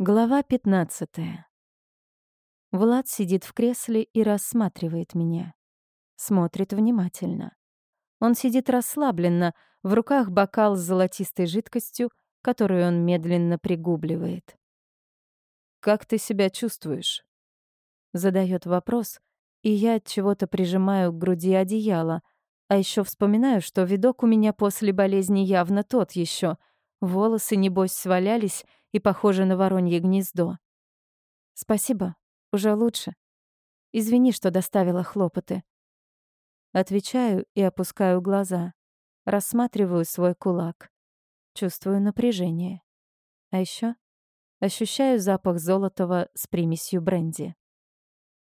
Глава 15. Влад сидит в кресле и рассматривает меня. Смотрит внимательно. Он сидит расслабленно, в руках бокал с золотистой жидкостью, которую он медленно пригубливает. «Как ты себя чувствуешь?» Задает вопрос, и я от чего-то прижимаю к груди одеяло, а еще вспоминаю, что видок у меня после болезни явно тот еще. Волосы, небось, свалялись, и похоже на воронье гнездо. Спасибо, уже лучше. Извини, что доставила хлопоты. Отвечаю и опускаю глаза. Рассматриваю свой кулак. Чувствую напряжение. А еще ощущаю запах золотого с примесью бренди.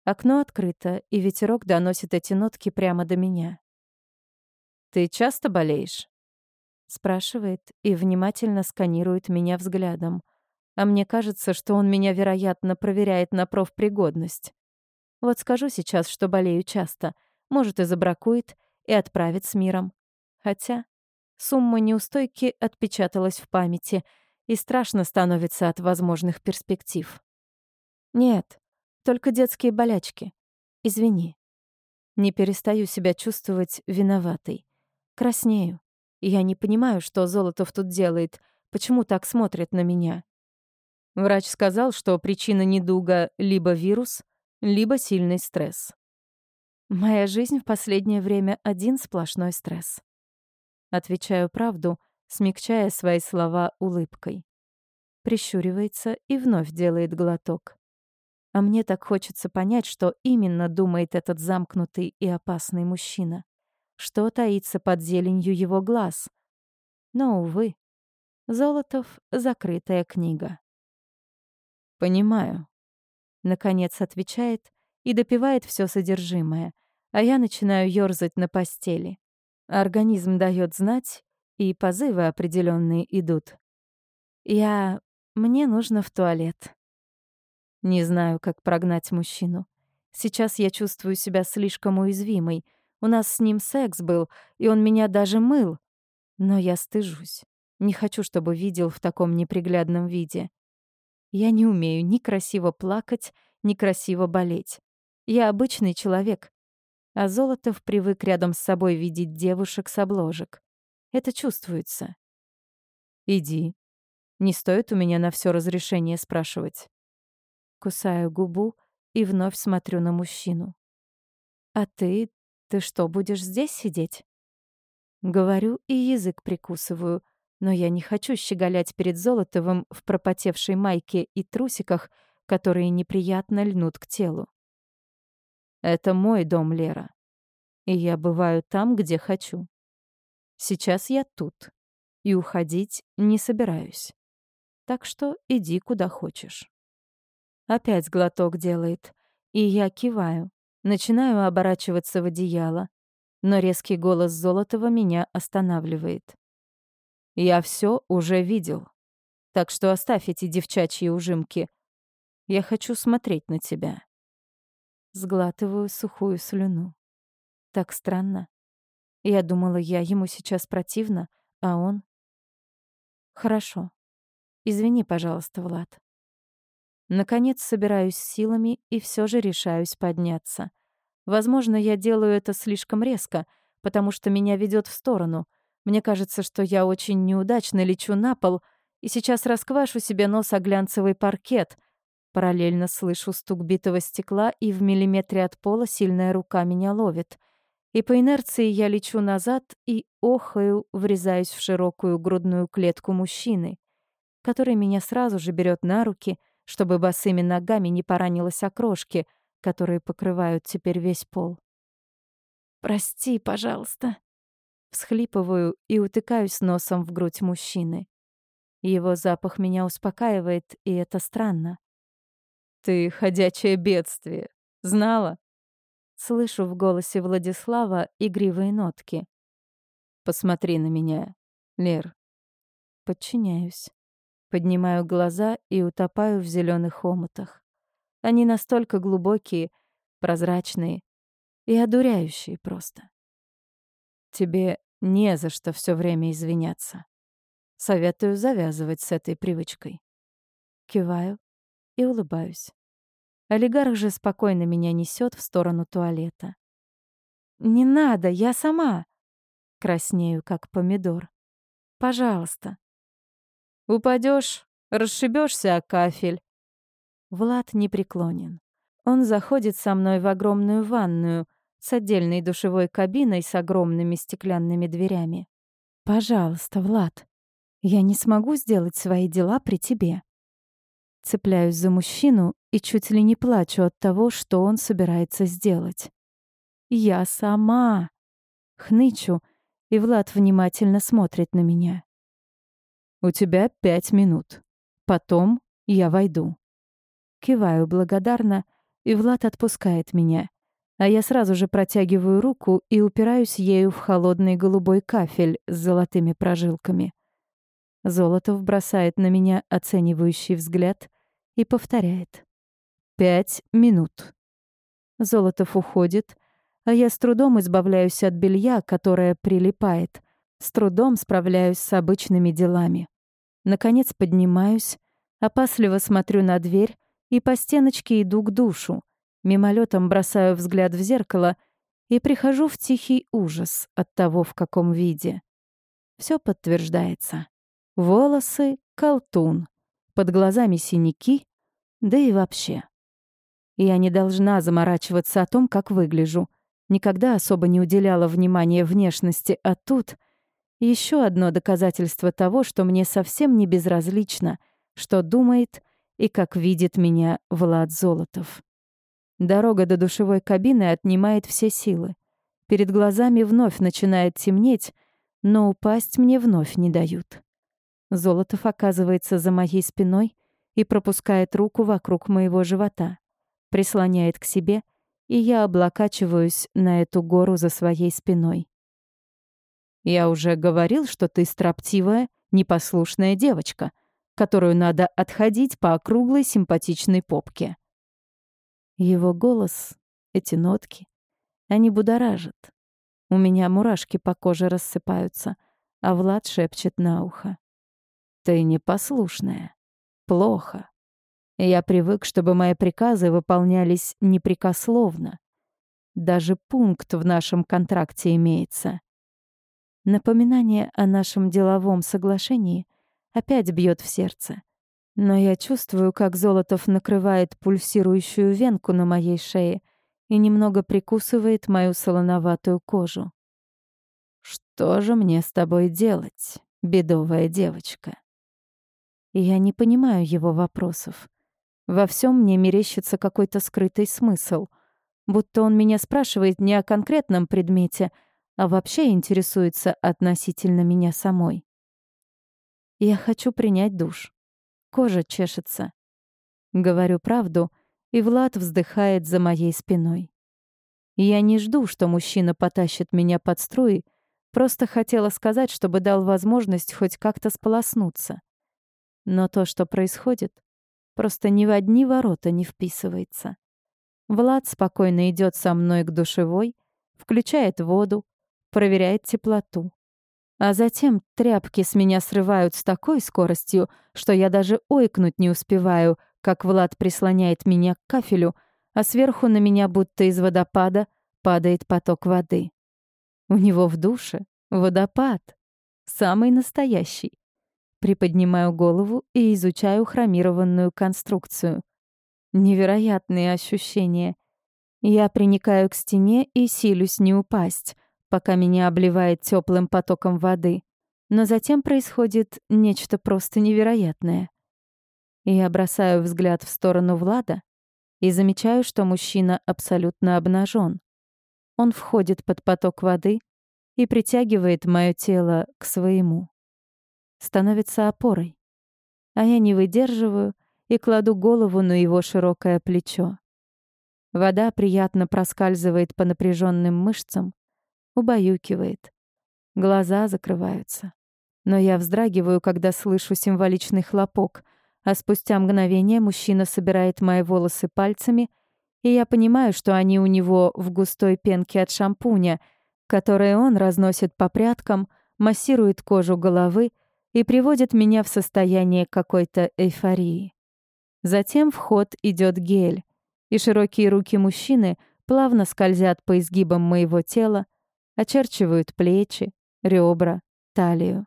Окно открыто, и ветерок доносит эти нотки прямо до меня. «Ты часто болеешь?» Спрашивает и внимательно сканирует меня взглядом — а мне кажется, что он меня, вероятно, проверяет на профпригодность. Вот скажу сейчас, что болею часто. Может, и забракует, и отправит с миром. Хотя сумма неустойки отпечаталась в памяти, и страшно становится от возможных перспектив. Нет, только детские болячки. Извини. Не перестаю себя чувствовать виноватой. Краснею. Я не понимаю, что Золотов тут делает, почему так смотрит на меня. Врач сказал, что причина недуга либо вирус, либо сильный стресс. Моя жизнь в последнее время один сплошной стресс. Отвечаю правду, смягчая свои слова улыбкой. Прищуривается и вновь делает глоток. А мне так хочется понять, что именно думает этот замкнутый и опасный мужчина. Что таится под зеленью его глаз. Но, увы, Золотов — закрытая книга. «Понимаю», — наконец отвечает и допивает все содержимое, а я начинаю ёрзать на постели. Организм дает знать, и позывы определенные идут. Я... Мне нужно в туалет. Не знаю, как прогнать мужчину. Сейчас я чувствую себя слишком уязвимой. У нас с ним секс был, и он меня даже мыл. Но я стыжусь. Не хочу, чтобы видел в таком неприглядном виде. Я не умею ни красиво плакать, ни красиво болеть. Я обычный человек. А Золотов привык рядом с собой видеть девушек с обложек. Это чувствуется. Иди. Не стоит у меня на все разрешение спрашивать. Кусаю губу и вновь смотрю на мужчину. А ты, ты что, будешь здесь сидеть? Говорю и язык прикусываю — но я не хочу щеголять перед Золотовым в пропотевшей майке и трусиках, которые неприятно льнут к телу. Это мой дом, Лера. И я бываю там, где хочу. Сейчас я тут. И уходить не собираюсь. Так что иди куда хочешь. Опять глоток делает. И я киваю. Начинаю оборачиваться в одеяло. Но резкий голос Золотова меня останавливает. Я все уже видел. Так что оставь эти девчачьи ужимки. Я хочу смотреть на тебя. Сглатываю сухую слюну. Так странно. Я думала, я ему сейчас противна, а он... Хорошо. Извини, пожалуйста, Влад. Наконец собираюсь силами и все же решаюсь подняться. Возможно, я делаю это слишком резко, потому что меня ведет в сторону, мне кажется, что я очень неудачно лечу на пол и сейчас расквашу себе нос о глянцевый паркет. Параллельно слышу стук битого стекла, и в миллиметре от пола сильная рука меня ловит. И по инерции я лечу назад и охаю, врезаюсь в широкую грудную клетку мужчины, который меня сразу же берет на руки, чтобы босыми ногами не поранилась окрошки, которые покрывают теперь весь пол. «Прости, пожалуйста», Всхлипываю и утыкаюсь носом в грудь мужчины. Его запах меня успокаивает, и это странно. «Ты ходячее бедствие. Знала?» Слышу в голосе Владислава игривые нотки. «Посмотри на меня, Лер». Подчиняюсь. Поднимаю глаза и утопаю в зеленых омутах. Они настолько глубокие, прозрачные и одуряющие просто. Тебе не за что все время извиняться. Советую завязывать с этой привычкой. Киваю и улыбаюсь. Олигарх же спокойно меня несет в сторону туалета. «Не надо, я сама!» Краснею, как помидор. «Пожалуйста». Упадешь, расшибешься о кафель». Влад непреклонен. Он заходит со мной в огромную ванную с отдельной душевой кабиной с огромными стеклянными дверями. «Пожалуйста, Влад, я не смогу сделать свои дела при тебе». Цепляюсь за мужчину и чуть ли не плачу от того, что он собирается сделать. «Я сама!» Хнычу, и Влад внимательно смотрит на меня. «У тебя пять минут. Потом я войду». Киваю благодарно, и Влад отпускает меня, а я сразу же протягиваю руку и упираюсь ею в холодный голубой кафель с золотыми прожилками. Золотов бросает на меня оценивающий взгляд и повторяет. «Пять минут». Золотов уходит, а я с трудом избавляюсь от белья, которое прилипает, с трудом справляюсь с обычными делами. Наконец поднимаюсь, опасливо смотрю на дверь и по стеночке иду к душу, мимолетом бросаю взгляд в зеркало и прихожу в тихий ужас от того, в каком виде. Все подтверждается. Волосы — колтун, под глазами синяки, да и вообще. Я не должна заморачиваться о том, как выгляжу. Никогда особо не уделяла внимания внешности, а тут еще одно доказательство того, что мне совсем не безразлично, что думает и как видит меня Влад Золотов. Дорога до душевой кабины отнимает все силы. Перед глазами вновь начинает темнеть, но упасть мне вновь не дают. Золотов оказывается за моей спиной и пропускает руку вокруг моего живота, прислоняет к себе, и я облокачиваюсь на эту гору за своей спиной. Я уже говорил, что ты строптивая, непослушная девочка, которую надо отходить по округлой симпатичной попке. Его голос, эти нотки, они будоражат. У меня мурашки по коже рассыпаются, а Влад шепчет на ухо. Ты непослушная. Плохо. Я привык, чтобы мои приказы выполнялись непрекословно. Даже пункт в нашем контракте имеется. Напоминание о нашем деловом соглашении опять бьет в сердце. Но я чувствую, как Золотов накрывает пульсирующую венку на моей шее и немного прикусывает мою солоноватую кожу. «Что же мне с тобой делать, бедовая девочка?» Я не понимаю его вопросов. Во всем мне мерещится какой-то скрытый смысл, будто он меня спрашивает не о конкретном предмете, а вообще интересуется относительно меня самой. Я хочу принять душ. Кожа чешется. Говорю правду, и Влад вздыхает за моей спиной. Я не жду, что мужчина потащит меня под струи, просто хотела сказать, чтобы дал возможность хоть как-то сполоснуться. Но то, что происходит, просто ни в одни ворота не вписывается. Влад спокойно идет со мной к душевой, включает воду, проверяет теплоту. А затем тряпки с меня срывают с такой скоростью, что я даже ойкнуть не успеваю, как Влад прислоняет меня к кафелю, а сверху на меня будто из водопада падает поток воды. У него в душе водопад. Самый настоящий. Приподнимаю голову и изучаю хромированную конструкцию. Невероятные ощущения. Я приникаю к стене и силюсь не упасть, пока меня обливает теплым потоком воды. Но затем происходит нечто просто невероятное. Я бросаю взгляд в сторону Влада и замечаю, что мужчина абсолютно обнажен. Он входит под поток воды и притягивает мое тело к своему. Становится опорой. А я не выдерживаю и кладу голову на его широкое плечо. Вода приятно проскальзывает по напряженным мышцам, убаюкивает. Глаза закрываются. Но я вздрагиваю, когда слышу символичный хлопок, а спустя мгновение мужчина собирает мои волосы пальцами, и я понимаю, что они у него в густой пенке от шампуня, которые он разносит по прядкам, массирует кожу головы и приводит меня в состояние какой-то эйфории. Затем в ход идет гель, и широкие руки мужчины плавно скользят по изгибам моего тела, очерчивают плечи, ребра, талию,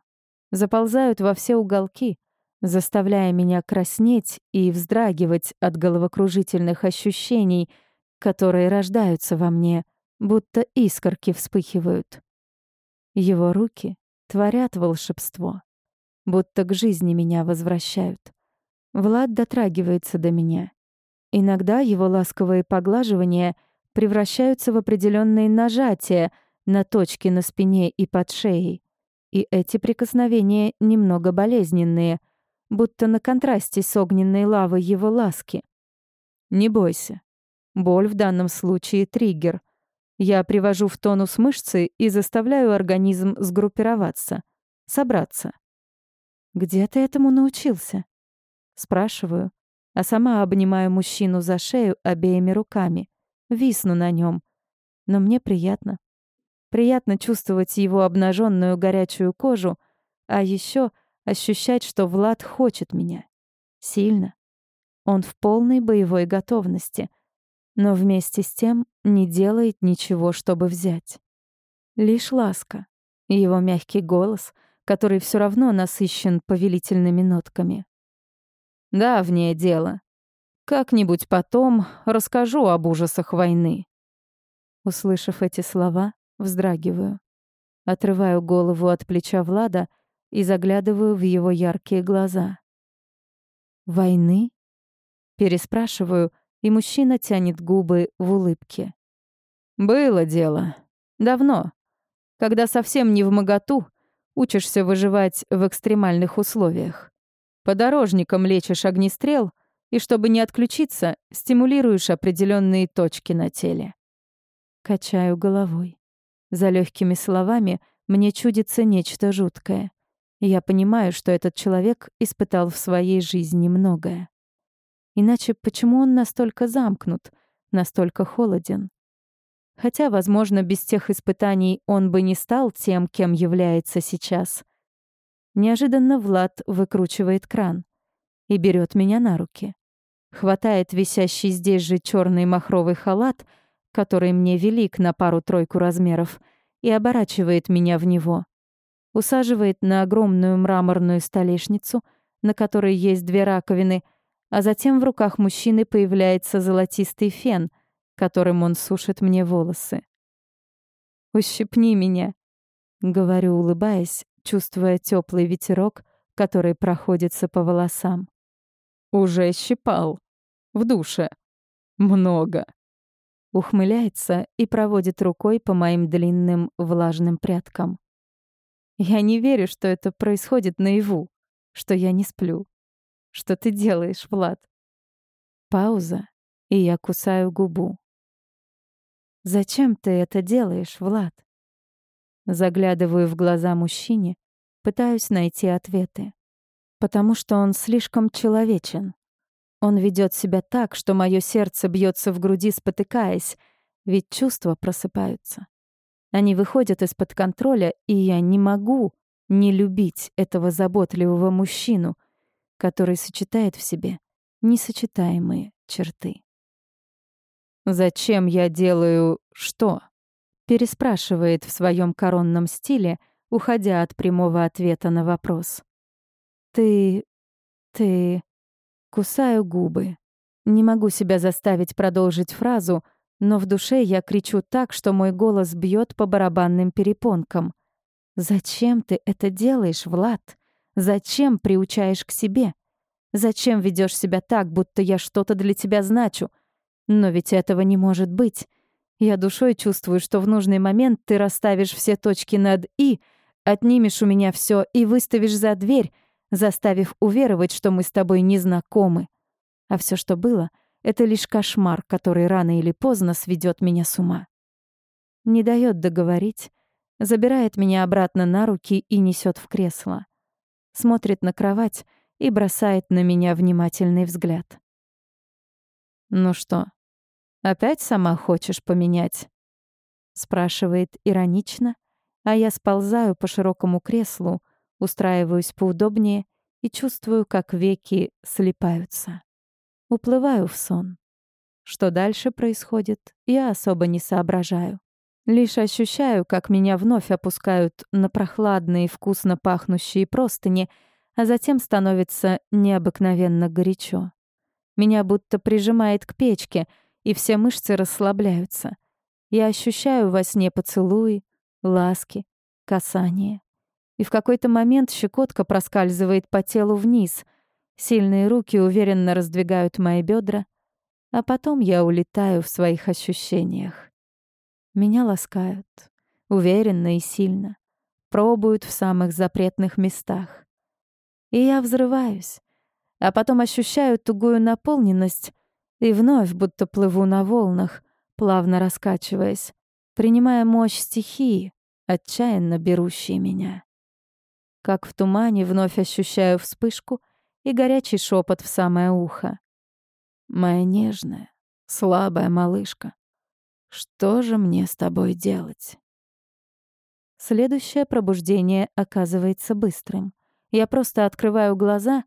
заползают во все уголки, заставляя меня краснеть и вздрагивать от головокружительных ощущений, которые рождаются во мне, будто искорки вспыхивают. Его руки творят волшебство, будто к жизни меня возвращают. Влад дотрагивается до меня. Иногда его ласковые поглаживания превращаются в определенные нажатия на точки на спине и под шеей. И эти прикосновения немного болезненные, будто на контрасте с огненной лавой его ласки. Не бойся. Боль в данном случае — триггер. Я привожу в тонус мышцы и заставляю организм сгруппироваться, собраться. «Где ты этому научился?» Спрашиваю, а сама обнимаю мужчину за шею обеими руками, висну на нем. Но мне приятно. Приятно чувствовать его обнаженную горячую кожу, а еще ощущать, что Влад хочет меня. Сильно. Он в полной боевой готовности, но вместе с тем не делает ничего, чтобы взять. Лишь ласка, его мягкий голос, который все равно насыщен повелительными нотками. Давнее дело. Как-нибудь потом расскажу об ужасах войны. Услышав эти слова, вздрагиваю. Отрываю голову от плеча Влада и заглядываю в его яркие глаза. «Войны?» Переспрашиваю, и мужчина тянет губы в улыбке. «Было дело. Давно. Когда совсем не в моготу, учишься выживать в экстремальных условиях. Подорожником лечишь огнестрел, и чтобы не отключиться, стимулируешь определенные точки на теле. Качаю головой. За легкими словами мне чудится нечто жуткое. Я понимаю, что этот человек испытал в своей жизни многое. Иначе почему он настолько замкнут, настолько холоден? Хотя, возможно, без тех испытаний он бы не стал тем, кем является сейчас. Неожиданно Влад выкручивает кран и берет меня на руки. Хватает висящий здесь же черный махровый халат, который мне велик на пару-тройку размеров, и оборачивает меня в него. Усаживает на огромную мраморную столешницу, на которой есть две раковины, а затем в руках мужчины появляется золотистый фен, которым он сушит мне волосы. «Ущипни меня», — говорю, улыбаясь, чувствуя теплый ветерок, который проходится по волосам. «Уже щипал. В душе. Много». Ухмыляется и проводит рукой по моим длинным влажным прядкам. Я не верю, что это происходит наяву, что я не сплю. Что ты делаешь, Влад? Пауза, и я кусаю губу. Зачем ты это делаешь, Влад? Заглядываю в глаза мужчине, пытаюсь найти ответы. Потому что он слишком человечен. Он ведет себя так, что мое сердце бьется в груди, спотыкаясь, ведь чувства просыпаются. Они выходят из-под контроля, и я не могу не любить этого заботливого мужчину, который сочетает в себе несочетаемые черты. «Зачем я делаю что?» переспрашивает в своем коронном стиле, уходя от прямого ответа на вопрос. «Ты... ты...» Кусаю губы. Не могу себя заставить продолжить фразу, но в душе я кричу так, что мой голос бьет по барабанным перепонкам. «Зачем ты это делаешь, Влад? Зачем приучаешь к себе? Зачем ведешь себя так, будто я что-то для тебя значу? Но ведь этого не может быть. Я душой чувствую, что в нужный момент ты расставишь все точки над «и», отнимешь у меня все и выставишь за дверь, заставив уверовать, что мы с тобой не знакомы. А все, что было, это лишь кошмар, который рано или поздно сведет меня с ума. Не дает договорить, забирает меня обратно на руки и несет в кресло. Смотрит на кровать и бросает на меня внимательный взгляд. «Ну что, Опять сама хочешь поменять?» Спрашивает иронично, а я сползаю по широкому креслу, устраиваюсь поудобнее и чувствую, как веки слипаются. уплываю в сон. Что дальше происходит, я особо не соображаю. Лишь ощущаю, как меня вновь опускают на прохладные, вкусно пахнущие простыни, а затем становится необыкновенно горячо. Меня будто прижимает к печке, и все мышцы расслабляются. Я ощущаю во сне поцелуи, ласки, касания. И в какой-то момент щекотка проскальзывает по телу вниз. Сильные руки уверенно раздвигают мои бедра, а потом я улетаю в своих ощущениях. Меня ласкают, уверенно и сильно, пробуют в самых запретных местах. И я взрываюсь, а потом ощущаю тугую наполненность и вновь будто плыву на волнах, плавно раскачиваясь, принимая мощь стихии, отчаянно берущей меня. Как в тумане вновь ощущаю вспышку и горячий шепот в самое ухо. Моя нежная, слабая малышка, что же мне с тобой делать? Следующее пробуждение оказывается быстрым. Я просто открываю глаза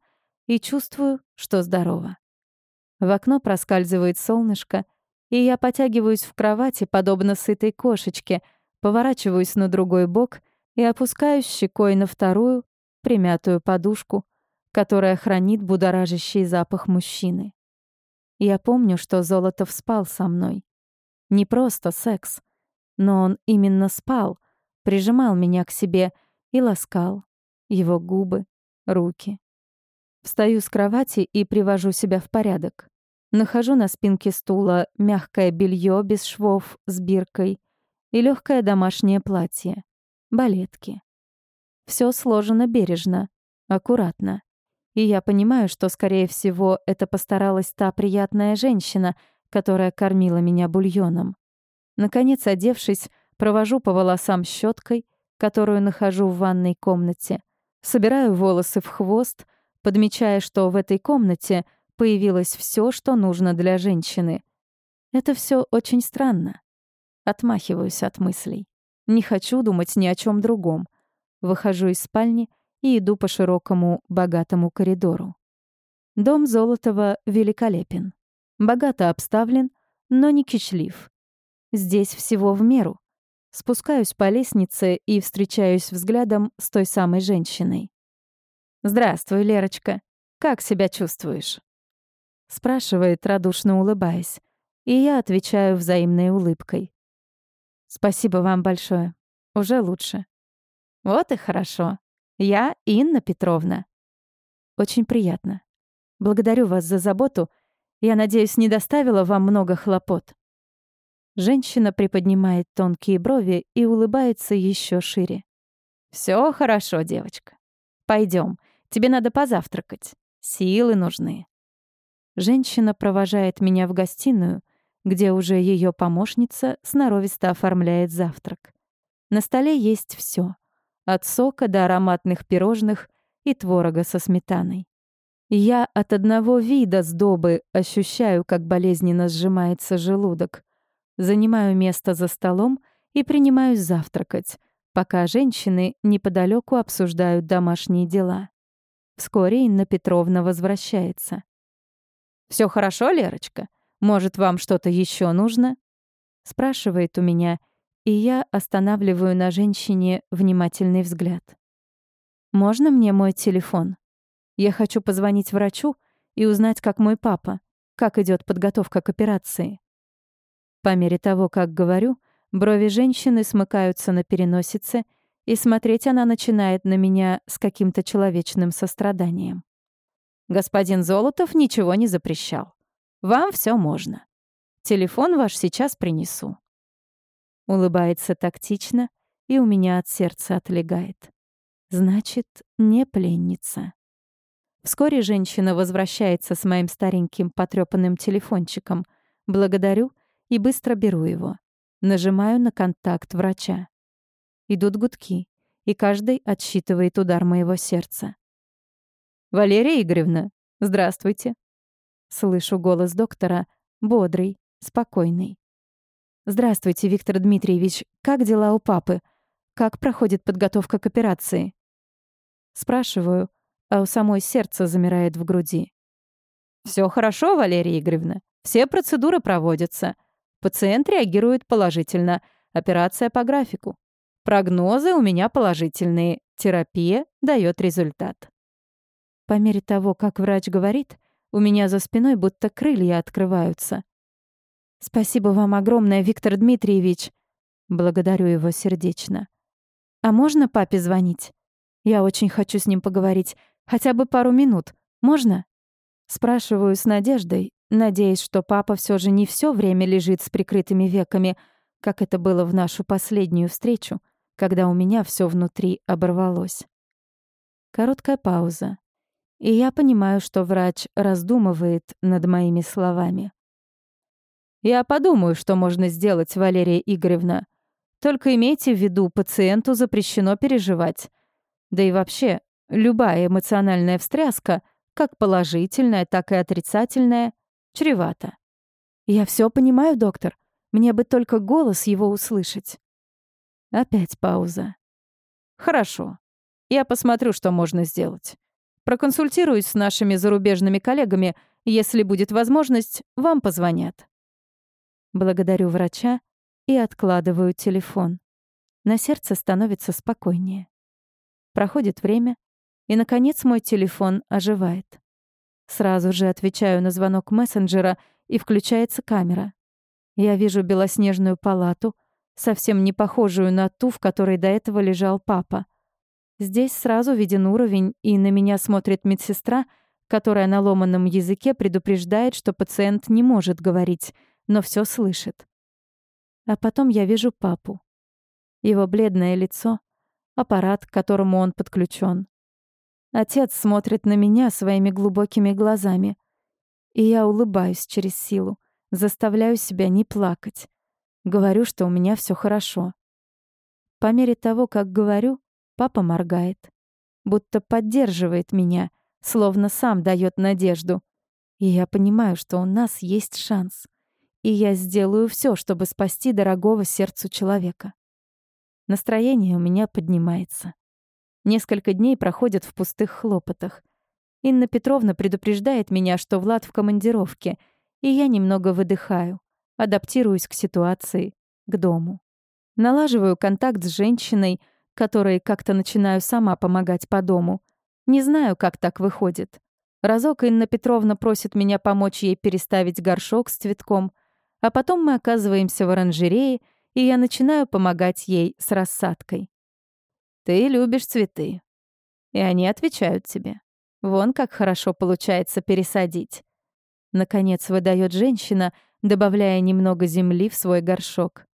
и чувствую, что здорово. В окно проскальзывает солнышко, и я потягиваюсь в кровати, подобно сытой кошечке, поворачиваюсь на другой бок и опускаюсь щекой на вторую, примятую подушку, которая хранит будоражащий запах мужчины. Я помню, что Золотов спал со мной. Не просто секс, но он именно спал, прижимал меня к себе и ласкал. Его губы, руки. Встаю с кровати и привожу себя в порядок. Нахожу на спинке стула мягкое белье без швов с биркой и легкое домашнее платье, балетки. Все сложено бережно, аккуратно. И я понимаю, что, скорее всего, это постаралась та приятная женщина, которая кормила меня бульоном. Наконец, одевшись, провожу по волосам щеткой, которую нахожу в ванной комнате. Собираю волосы в хвост, подмечая, что в этой комнате появилось все, что нужно для женщины. Это все очень странно. Отмахиваюсь от мыслей. Не хочу думать ни о чем другом. Выхожу из спальни — и иду по широкому, богатому коридору. Дом Золотова великолепен. Богато обставлен, но не кичлив. Здесь всего в меру. Спускаюсь по лестнице и встречаюсь взглядом с той самой женщиной. «Здравствуй, Лерочка. Как себя чувствуешь?» Спрашивает, радушно улыбаясь. И я отвечаю взаимной улыбкой. «Спасибо вам большое. Уже лучше». «Вот и хорошо. Я Инна Петровна. Очень приятно. Благодарю вас за заботу. Я надеюсь, не доставила вам много хлопот. Женщина приподнимает тонкие брови и улыбается еще шире. Все хорошо, девочка. Пойдем. Тебе надо позавтракать. Силы нужны. Женщина провожает меня в гостиную, где уже ее помощница сноровисто оформляет завтрак. На столе есть все: от сока до ароматных пирожных и творога со сметаной. Я от одного вида сдобы ощущаю, как болезненно сжимается желудок. Занимаю место за столом и принимаюсь завтракать, пока женщины неподалеку обсуждают домашние дела. Вскоре Инна Петровна возвращается. Все хорошо, Лерочка? Может, вам что-то еще нужно?» Спрашивает у меня — и я останавливаю на женщине внимательный взгляд. «Можно мне мой телефон? Я хочу позвонить врачу и узнать, как мой папа, как идет подготовка к операции». По мере того, как говорю, брови женщины смыкаются на переносице, и смотреть она начинает на меня с каким-то человечным состраданием. «Господин Золотов ничего не запрещал. Вам все можно. Телефон ваш сейчас принесу». Улыбается тактично, и у меня от сердца отлегает. Значит, не пленница. Вскоре женщина возвращается с моим стареньким потрёпанным телефончиком. Благодарю и быстро беру его. Нажимаю на контакт врача. Идут гудки, и каждый отсчитывает удар моего сердца. «Валерия Игоревна, здравствуйте!» Слышу голос доктора, бодрый, спокойный. «Здравствуйте, Виктор Дмитриевич. Как дела у папы? Как проходит подготовка к операции?» Спрашиваю, а у самой сердце замирает в груди. Все хорошо, Валерия Игоревна. Все процедуры проводятся. Пациент реагирует положительно. Операция по графику. Прогнозы у меня положительные. Терапия дает результат. По мере того, как врач говорит, у меня за спиной будто крылья открываются. Спасибо вам огромное, Виктор Дмитриевич. Благодарю его сердечно. А можно папе звонить? Я очень хочу с ним поговорить. Хотя бы пару минут. Можно? Спрашиваю с надеждой, надеясь, что папа все же не все время лежит с прикрытыми веками, как это было в нашу последнюю встречу, когда у меня все внутри оборвалось. Короткая пауза. И я понимаю, что врач раздумывает над моими словами. «Я подумаю, что можно сделать, Валерия Игоревна. Только имейте в виду, пациенту запрещено переживать. Да и вообще, любая эмоциональная встряска, как положительная, так и отрицательная, чревата. Я все понимаю, доктор. Мне бы только голос его услышать. Опять пауза. Хорошо. Я посмотрю, что можно сделать. Проконсультируюсь с нашими зарубежными коллегами. Если будет возможность, вам позвонят. Благодарю врача и откладываю телефон. На сердце становится спокойнее. Проходит время, и, наконец, мой телефон оживает. Сразу же отвечаю на звонок мессенджера, и включается камера. Я вижу белоснежную палату, совсем не похожую на ту, в которой до этого лежал папа. Здесь сразу виден уровень, и на меня смотрит медсестра, которая на ломаном языке предупреждает, что пациент не может говорить, но все слышит. А потом я вижу папу. Его бледное лицо, аппарат, к которому он подключен. Отец смотрит на меня своими глубокими глазами. И я улыбаюсь через силу, заставляю себя не плакать. Говорю, что у меня все хорошо. По мере того, как говорю, Папа моргает, будто поддерживает меня, словно сам дает надежду. И я понимаю, что у нас есть шанс. И я сделаю все, чтобы спасти дорогого сердцу человека. Настроение у меня поднимается. Несколько дней проходят в пустых хлопотах. Инна Петровна предупреждает меня, что Влад в командировке, и я немного выдыхаю, адаптируюсь к ситуации, к дому. Налаживаю контакт с женщиной, которой как-то начинаю сама помогать по дому. Не знаю, как так выходит. Разок Инна Петровна просит меня помочь ей переставить горшок с цветком, а потом мы оказываемся в оранжерее, и я начинаю помогать ей с рассадкой. «Ты любишь цветы». И они отвечают тебе. Вон как хорошо получается пересадить. Наконец выдает женщина, добавляя немного земли в свой горшок.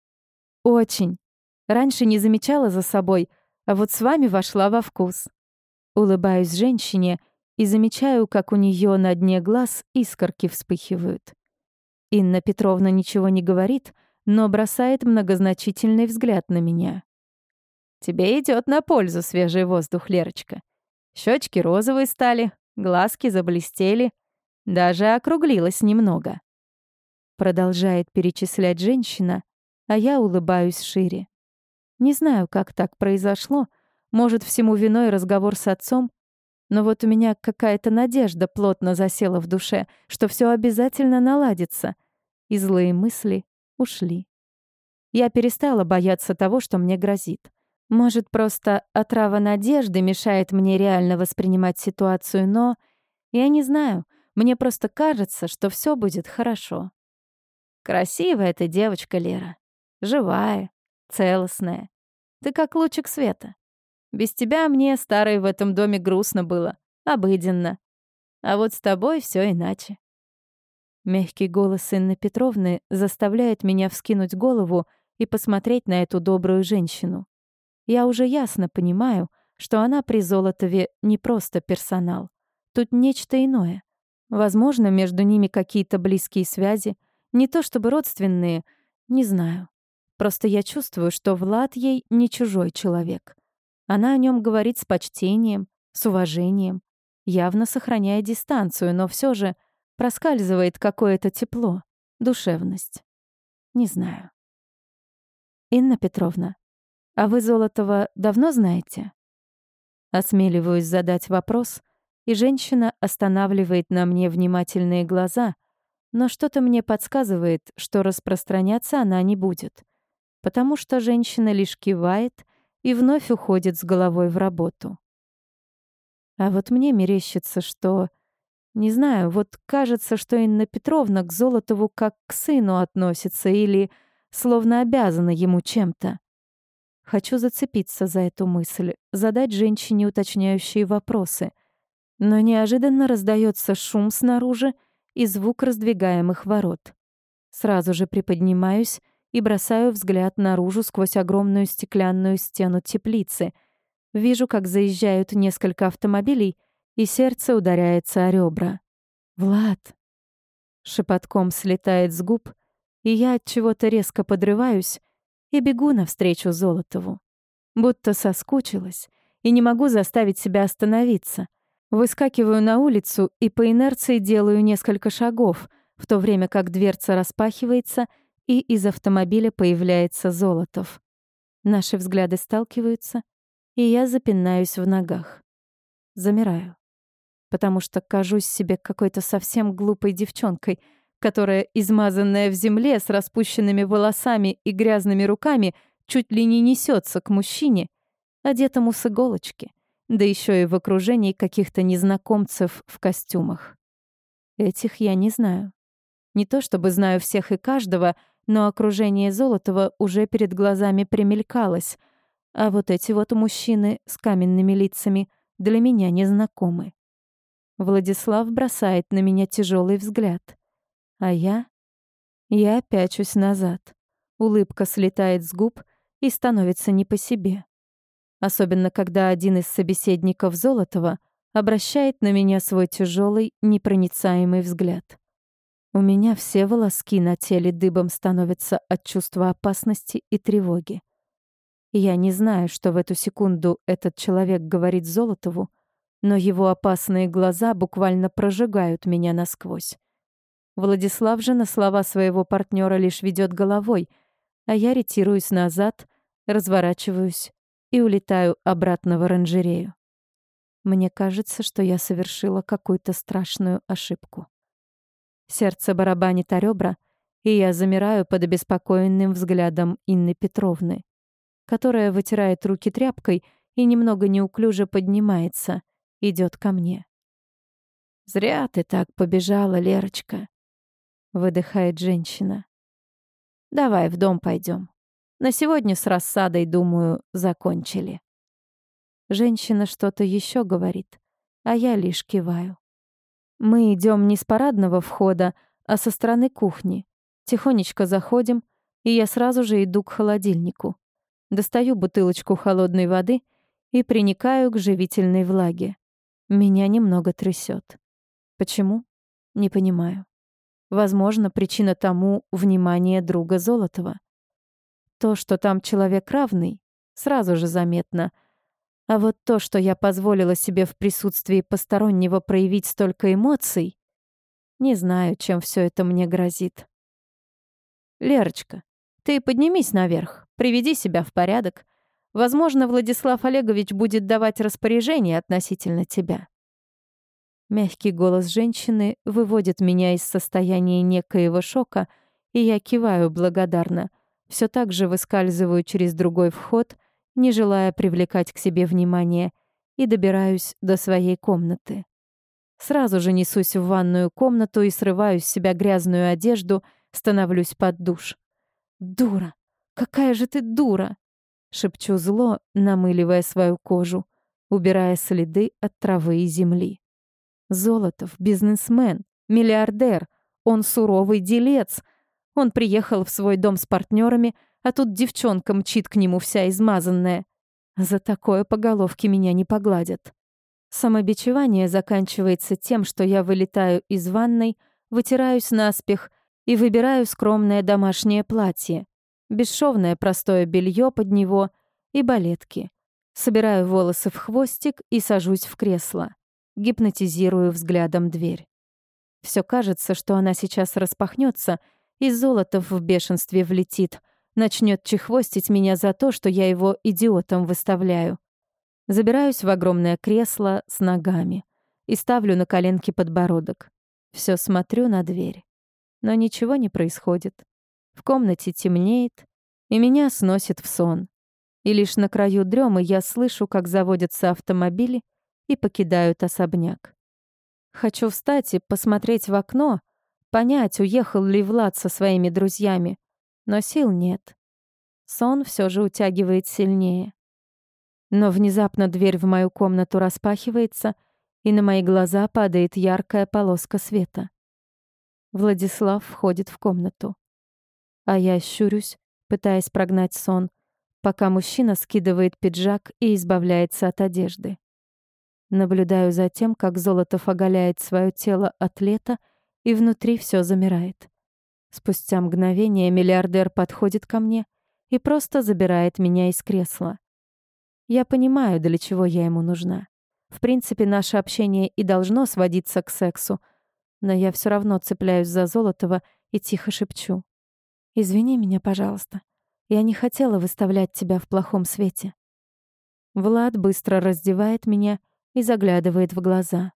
«Очень. Раньше не замечала за собой, а вот с вами вошла во вкус. Улыбаюсь женщине и замечаю, как у нее на дне глаз искорки вспыхивают. Инна Петровна ничего не говорит, но бросает многозначительный взгляд на меня. «Тебе идет на пользу свежий воздух, Лерочка. Щечки розовые стали, глазки заблестели, даже округлилась немного». Продолжает перечислять женщина, а я улыбаюсь шире. Не знаю, как так произошло. Может, всему виной разговор с отцом. Но вот у меня какая-то надежда плотно засела в душе, что все обязательно наладится. И злые мысли ушли. Я перестала бояться того, что мне грозит. Может, просто отрава надежды мешает мне реально воспринимать ситуацию, но... Я не знаю, мне просто кажется, что все будет хорошо. Красивая ты девочка, Лера. Живая, целостная. Ты как лучик света. Без тебя мне, старой, в этом доме грустно было, обыденно. А вот с тобой все иначе. Мягкий голос Инны Петровны заставляет меня вскинуть голову и посмотреть на эту добрую женщину. Я уже ясно понимаю, что она при Золотове не просто персонал. Тут нечто иное. Возможно, между ними какие-то близкие связи, не то чтобы родственные, не знаю. Просто я чувствую, что Влад ей не чужой человек. Она о нем говорит с почтением, с уважением, явно сохраняя дистанцию, но все же проскальзывает какое-то тепло, душевность. Не знаю. Инна Петровна, а вы Золотова давно знаете? Осмеливаюсь задать вопрос, и женщина останавливает на мне внимательные глаза, но что-то мне подсказывает, что распространяться она не будет, потому что женщина лишь кивает и вновь уходит с головой в работу. А вот мне мерещится, что... Не знаю, вот кажется, что Инна Петровна к Золотову как к сыну относится или словно обязана ему чем-то. Хочу зацепиться за эту мысль, задать женщине уточняющие вопросы — но неожиданно раздается шум снаружи и звук раздвигаемых ворот. Сразу же приподнимаюсь и бросаю взгляд наружу сквозь огромную стеклянную стену теплицы. Вижу, как заезжают несколько автомобилей, и сердце ударяется о ребра. «Влад!» Шепотком слетает с губ, и я от чего-то резко подрываюсь и бегу навстречу Золотову. Будто соскучилась и не могу заставить себя остановиться — Выскакиваю на улицу и по инерции делаю несколько шагов, в то время как дверца распахивается, и из автомобиля появляется Золотов. Наши взгляды сталкиваются, и я запинаюсь в ногах. Замираю, потому что кажусь себе какой-то совсем глупой девчонкой, которая, измазанная в земле, с распущенными волосами и грязными руками, чуть ли не несется к мужчине, одетому с иголочки, да еще и в окружении каких-то незнакомцев в костюмах. Этих я не знаю. Не то чтобы знаю всех и каждого, но окружение Золотого уже перед глазами примелькалось, а вот эти вот мужчины с каменными лицами для меня незнакомы. Владислав бросает на меня тяжелый взгляд. А я... Я пячусь назад. Улыбка слетает с губ и становится не по себе особенно когда один из собеседников Золотова обращает на меня свой тяжелый, непроницаемый взгляд. У меня все волоски на теле дыбом становятся от чувства опасности и тревоги. Я не знаю, что в эту секунду этот человек говорит Золотову, но его опасные глаза буквально прожигают меня насквозь. Владислав же на слова своего партнера лишь ведет головой, а я ретируюсь назад, разворачиваюсь и улетаю обратно в оранжерею. Мне кажется, что я совершила какую-то страшную ошибку. Сердце барабанит о ребра, и я замираю под обеспокоенным взглядом Инны Петровны, которая вытирает руки тряпкой и немного неуклюже поднимается, идет ко мне. «Зря ты так побежала, Лерочка», — выдыхает женщина. «Давай в дом пойдем. На сегодня с рассадой, думаю, закончили. Женщина что-то еще говорит, а я лишь киваю. Мы идем не с парадного входа, а со стороны кухни. Тихонечко заходим, и я сразу же иду к холодильнику. Достаю бутылочку холодной воды и приникаю к живительной влаге. Меня немного трясет. Почему? Не понимаю. Возможно, причина тому — внимание друга Золотова. То, что там человек равный, сразу же заметно. А вот то, что я позволила себе в присутствии постороннего проявить столько эмоций, не знаю, чем все это мне грозит. Лерочка, ты поднимись наверх, приведи себя в порядок. Возможно, Владислав Олегович будет давать распоряжение относительно тебя. Мягкий голос женщины выводит меня из состояния некоего шока, и я киваю благодарно — все так же выскальзываю через другой вход, не желая привлекать к себе внимание, и добираюсь до своей комнаты. Сразу же несусь в ванную комнату и срываю с себя грязную одежду, становлюсь под душ. «Дура! Какая же ты дура!» Шепчу зло, намыливая свою кожу, убирая следы от травы и земли. Золотов — бизнесмен, миллиардер, он суровый делец — он приехал в свой дом с партнерами, а тут девчонка мчит к нему вся измазанная. За такое по головке меня не погладят. Самобичевание заканчивается тем, что я вылетаю из ванной, вытираюсь наспех и выбираю скромное домашнее платье, бесшовное простое белье под него и балетки. Собираю волосы в хвостик и сажусь в кресло. Гипнотизирую взглядом дверь. Все кажется, что она сейчас распахнется — и Золотов в бешенстве влетит. Начнет чехвостить меня за то, что я его идиотом выставляю. Забираюсь в огромное кресло с ногами. и ставлю на коленки подбородок. Все смотрю на дверь. Но ничего не происходит. В комнате темнеет, и меня сносит в сон. И лишь на краю дремы я слышу, как заводятся автомобили и покидают особняк. Хочу встать и посмотреть в окно, понять, уехал ли Влад со своими друзьями, но сил нет. Сон все же утягивает сильнее. Но внезапно дверь в мою комнату распахивается, и на мои глаза падает яркая полоска света. Владислав входит в комнату. А я щурюсь, пытаясь прогнать сон, пока мужчина скидывает пиджак и избавляется от одежды. Наблюдаю за тем, как Золотов оголяет свое тело от лета, и внутри все замирает. Спустя мгновение миллиардер подходит ко мне и просто забирает меня из кресла. Я понимаю, для чего я ему нужна. В принципе, наше общение и должно сводиться к сексу, но я все равно цепляюсь за Золотова и тихо шепчу. «Извини меня, пожалуйста. Я не хотела выставлять тебя в плохом свете». Влад быстро раздевает меня и заглядывает в глаза.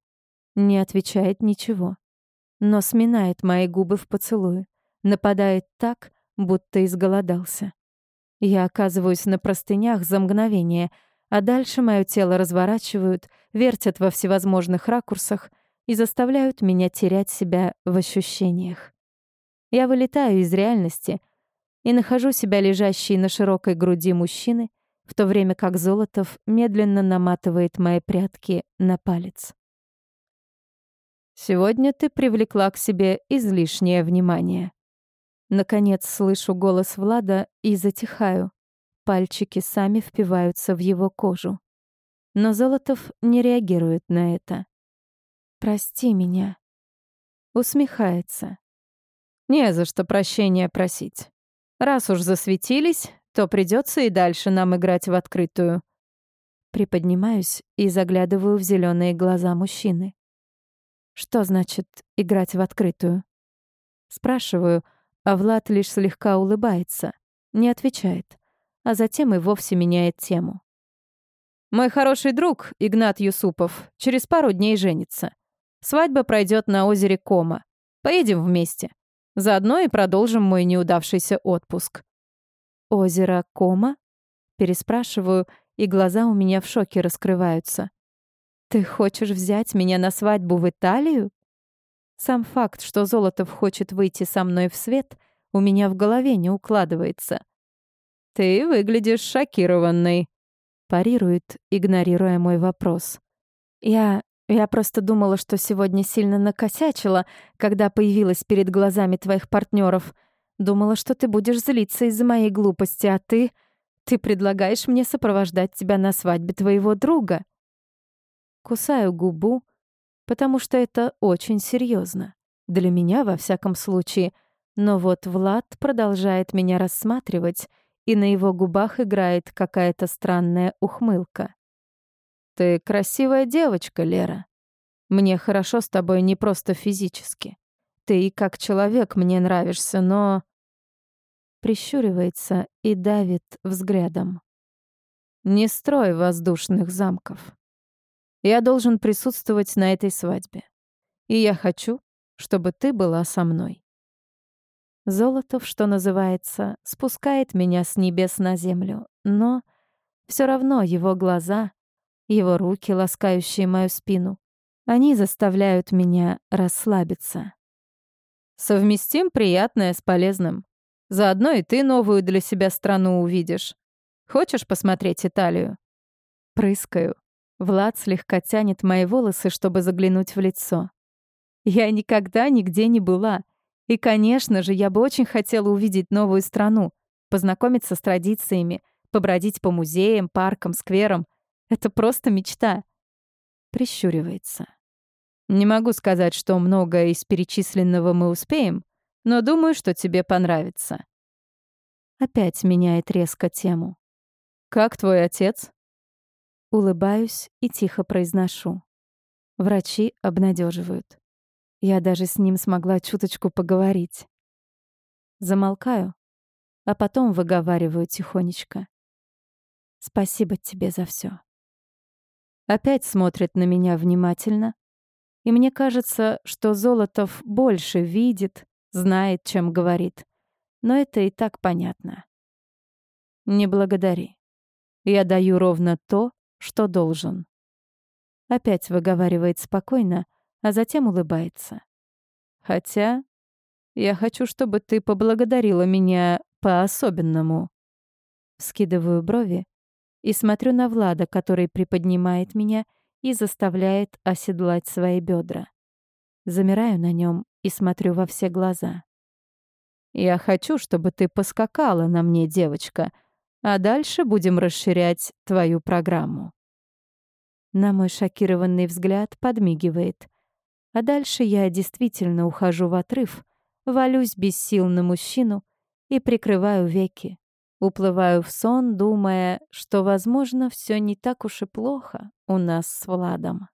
Не отвечает ничего, но сминает мои губы в поцелуе, нападает так, будто изголодался. Я оказываюсь на простынях за мгновение, а дальше мое тело разворачивают, вертят во всевозможных ракурсах и заставляют меня терять себя в ощущениях. Я вылетаю из реальности и нахожу себя лежащей на широкой груди мужчины, в то время как Золотов медленно наматывает мои прятки на палец. «Сегодня ты привлекла к себе излишнее внимание», Наконец слышу голос Влада и затихаю. Пальчики сами впиваются в его кожу. Но Золотов не реагирует на это. «Прости меня». Усмехается. «Не за что прощения просить. Раз уж засветились, то придется и дальше нам играть в открытую». Приподнимаюсь и заглядываю в зеленые глаза мужчины. «Что значит играть в открытую?» Спрашиваю, а Влад лишь слегка улыбается, не отвечает, а затем и вовсе меняет тему. «Мой хороший друг, Игнат Юсупов, через пару дней женится. Свадьба пройдет на озере Кома. Поедем вместе. Заодно и продолжим мой неудавшийся отпуск». «Озеро Кома?» Переспрашиваю, и глаза у меня в шоке раскрываются. «Ты хочешь взять меня на свадьбу в Италию?» Сам факт, что Золотов хочет выйти со мной в свет, у меня в голове не укладывается. «Ты выглядишь шокированной», — парирует, игнорируя мой вопрос. «Я... я просто думала, что сегодня сильно накосячила, когда появилась перед глазами твоих партнеров. Думала, что ты будешь злиться из-за моей глупости, а ты... ты предлагаешь мне сопровождать тебя на свадьбе твоего друга». Кусаю губу, потому что это очень серьезно. Для меня, во всяком случае. Но вот Влад продолжает меня рассматривать, и на его губах играет какая-то странная ухмылка. «Ты красивая девочка, Лера. Мне хорошо с тобой не просто физически. Ты и как человек мне нравишься, но...» Прищуривается и давит взглядом. «Не строй воздушных замков. Я должен присутствовать на этой свадьбе. И я хочу, чтобы ты была со мной. Золотов, что называется, спускает меня с небес на землю, но все равно его глаза, его руки, ласкающие мою спину, они заставляют меня расслабиться. Совместим приятное с полезным. Заодно и ты новую для себя страну увидишь. Хочешь посмотреть Италию? Прыскаю, Влад слегка тянет мои волосы, чтобы заглянуть в лицо. Я никогда нигде не была. И, конечно же, я бы очень хотела увидеть новую страну, познакомиться с традициями, побродить по музеям, паркам, скверам. Это просто мечта. Прищуривается. Не могу сказать, что многое из перечисленного мы успеем, но думаю, что тебе понравится. Опять меняет резко тему. «Как твой отец?» Улыбаюсь и тихо произношу. Врачи обнадеживают. Я даже с ним смогла чуточку поговорить. Замолкаю, а потом выговариваю тихонечко. Спасибо тебе за все. Опять смотрит на меня внимательно, И мне кажется, что Золотов больше видит, знает, чем говорит. Но это и так понятно. Не благодари. Я даю ровно то, что должен. Опять выговаривает спокойно, а затем улыбается. Хотя я хочу, чтобы ты поблагодарила меня по-особенному. Скидываю брови и смотрю на Влада, который приподнимает меня и заставляет оседлать свои бедра. Замираю на нем и смотрю во все глаза. «Я хочу, чтобы ты поскакала на мне, девочка, а дальше будем расширять твою программу». На мой шокированный взгляд подмигивает. А дальше я действительно ухожу в отрыв, валюсь без сил на мужчину и прикрываю веки. Уплываю в сон, думая, что, возможно, все не так уж и плохо у нас с Владом.